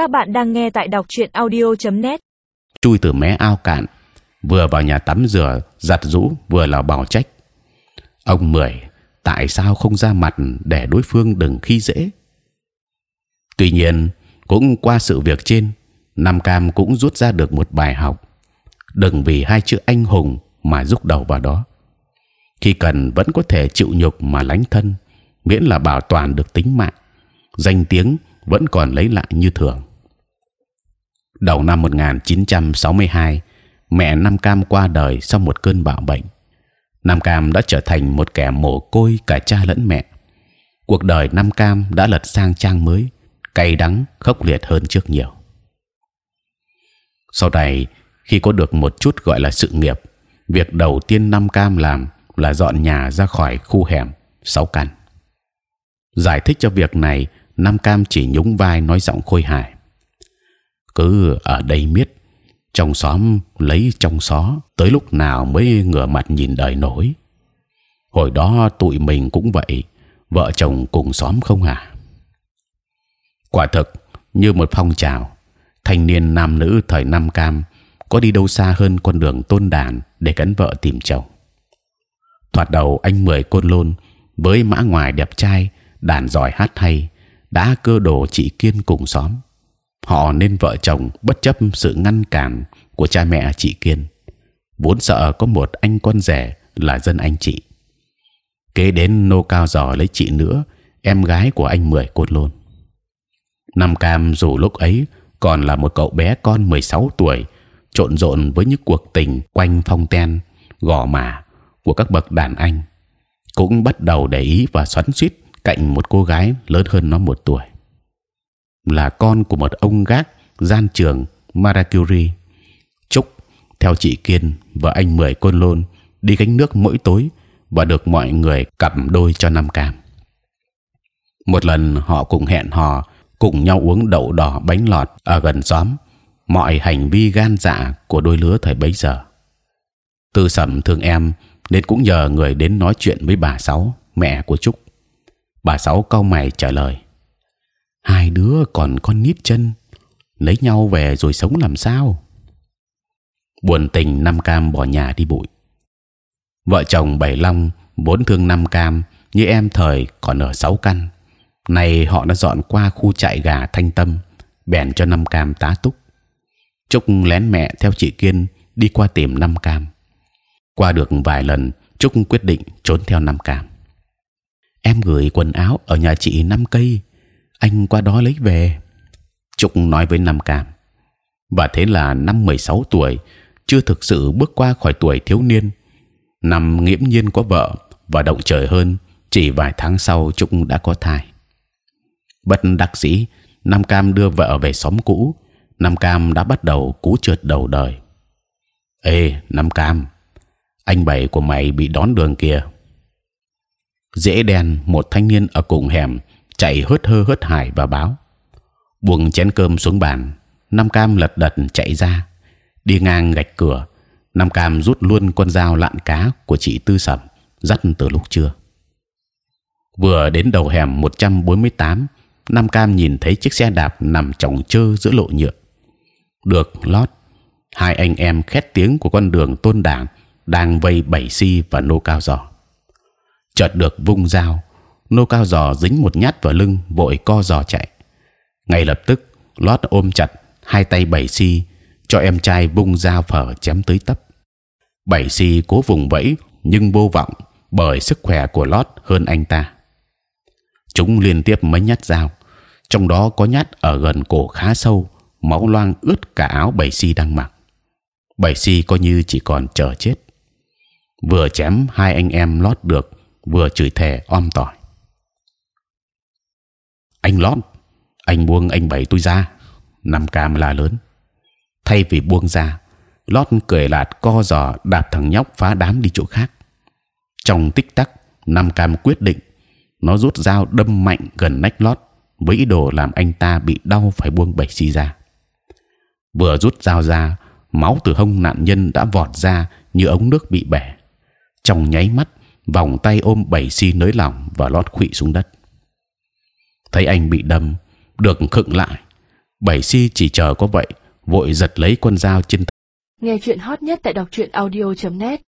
Các bạn đang nghe tại đọc truyện audio.net. chui từ mé ao cạn, vừa vào nhà tắm rửa, giặt rũ, vừa là bảo trách ông mười, tại sao không ra mặt để đối phương đừng khi dễ? Tuy nhiên, cũng qua sự việc trên, nam cam cũng rút ra được một bài học. Đừng vì hai chữ anh hùng mà rút đầu vào đó. Khi cần vẫn có thể chịu nhục mà lánh thân, miễn là bảo toàn được tính mạng. Danh tiếng vẫn còn lấy lại như thường đầu năm 1962 mẹ Nam Cam qua đời sau một cơn bạo bệnh. Nam Cam đã trở thành một kẻ mồ côi cả cha lẫn mẹ. Cuộc đời Nam Cam đã lật sang trang mới, cay đắng, khốc liệt hơn trước nhiều. Sau này, khi có được một chút gọi là sự nghiệp, việc đầu tiên Nam Cam làm là dọn nhà ra khỏi khu hẻm sáu căn. Giải thích cho việc này, Nam Cam chỉ nhún vai nói giọng khôi hài. Cứ ở đây miết. Trong xóm lấy trong xó, tới lúc nào mới ngửa mặt nhìn đời nổi. Hồi đó tụi mình cũng vậy, vợ chồng cùng xóm không à? Quả thực, như một phong trào, thanh niên nam nữ thời nam cam có đi đâu xa hơn con đường tôn đàn để cắn vợ tìm chồng. Thoạt đầu anh mười côn lôn với mã ngoài đẹp trai, đàn giỏi hát hay, đã cơ đồ chị kiên cùng xóm họ nên vợ chồng bất chấp sự ngăn cản của cha mẹ chị Kiên. Vốn sợ có một anh con rể là dân anh chị. Kế đến nô cao giò lấy chị nữa, em gái của anh mười cột lôn. Nam Cam dù lúc ấy còn là một cậu bé con 16 tuổi, trộn rộn với những cuộc tình quanh phong ten, gò mả của các bậc đàn anh, cũng bắt đầu để ý và xoắn xuýt cạnh một cô gái lớn hơn nó một tuổi là con của một ông gác gian trường Maracuri. Trúc theo chị Kiên và anh mười côn lôn đi gánh nước mỗi tối và được mọi người cặp đôi cho năm cam. Một lần họ cùng hẹn hò, cùng nhau uống đậu đỏ bánh lọt ở gần xóm. Mọi hành vi gan dạ của đôi lứa thời bấy giờ. Tư sẩm thương em nên cũng nhờ người đến nói chuyện với bà sáu, mẹ của Trúc. Bà sáu cau mày trả lời hai đứa còn con nít chân, lấy nhau về rồi sống làm sao? Buồn tình năm cam bỏ nhà đi bụi. Vợ chồng bảy long vốn thương năm cam như em thời còn ở sáu căn. Này họ đã dọn qua khu trại gà thanh tâm, bèn cho năm cam tá túc. Trúc lén mẹ theo chị kiên đi qua tìm năm cam. Qua được vài lần trúc quyết định trốn theo năm cam. Em gửi quần áo ở nhà chị năm cây anh qua đó lấy về. Trục nói với nam cam và thế là năm 16 tuổi, chưa thực sự bước qua khỏi tuổi thiếu niên. Năm nghiễm nhiên có vợ và động trời hơn, chỉ vài tháng sau Trục đã có thai. Bất đắc dĩ, nam cam đưa vợ về xóm cũ. Nam cam đã bắt đầu cú trượt đầu đời. Ê, nam cam, anh bảy của mày bị đón đường kìa. Dễ đen, một thanh niên ở cùng hẻm chạy hớt hơ hớt hải và báo. Buông chén cơm xuống bàn, nam cam lật đật chạy ra. Đi ngang gạch cửa, nam cam rút luôn con dao lạn cá của chị tư sẩm, dắt từ lúc trưa. Vừa đến đầu hẻm 148 nam cam nhìn thấy chiếc xe đạp nằm chồng chơ giữa lộ nhựa. Được lót, hai anh em khét tiếng của con đường tôn đảng đang vây bảy si và nô cao giò. Chợt được vung dao nô cao giò dính một nhát vào lưng, vội co giò chạy. Ngay lập tức, lót ôm chặt, hai tay bảy si cho em trai bung dao phở chém tới tấp. Bảy si cố vùng vẫy, nhưng vô vọng, bởi sức khỏe của lót hơn anh ta. Chúng liên tiếp mấy nhát dao, trong đó có nhát ở gần cổ khá sâu, máu loang ướt cả áo bảy si đang mặc. Bảy si coi như chỉ còn chờ chết. Vừa chém hai anh em lót được, vừa chửi thề om tỏi anh lót, anh buông anh bảy tôi ra. Năm cam la lớn. Thay vì buông ra, lót cười lạt co giò đạp thằng nhóc phá đám đi chỗ khác. Trong tích tắc, năm cam quyết định, nó rút dao đâm mạnh gần nách lót, với ý đồ làm anh ta bị đau phải buông bảy xi ra. Vừa rút dao ra, máu từ hông nạn nhân đã vọt ra như ống nước bị bể trong nháy mắt, vòng tay ôm bảy xi nới lỏng và lót khuỵu xuống đất thấy anh bị đâm, được khựng lại. Bảy si chỉ chờ có vậy, vội giật lấy con dao trên tay Nghe chuyện hot nhất tại đọc truyện audio.net